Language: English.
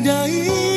dai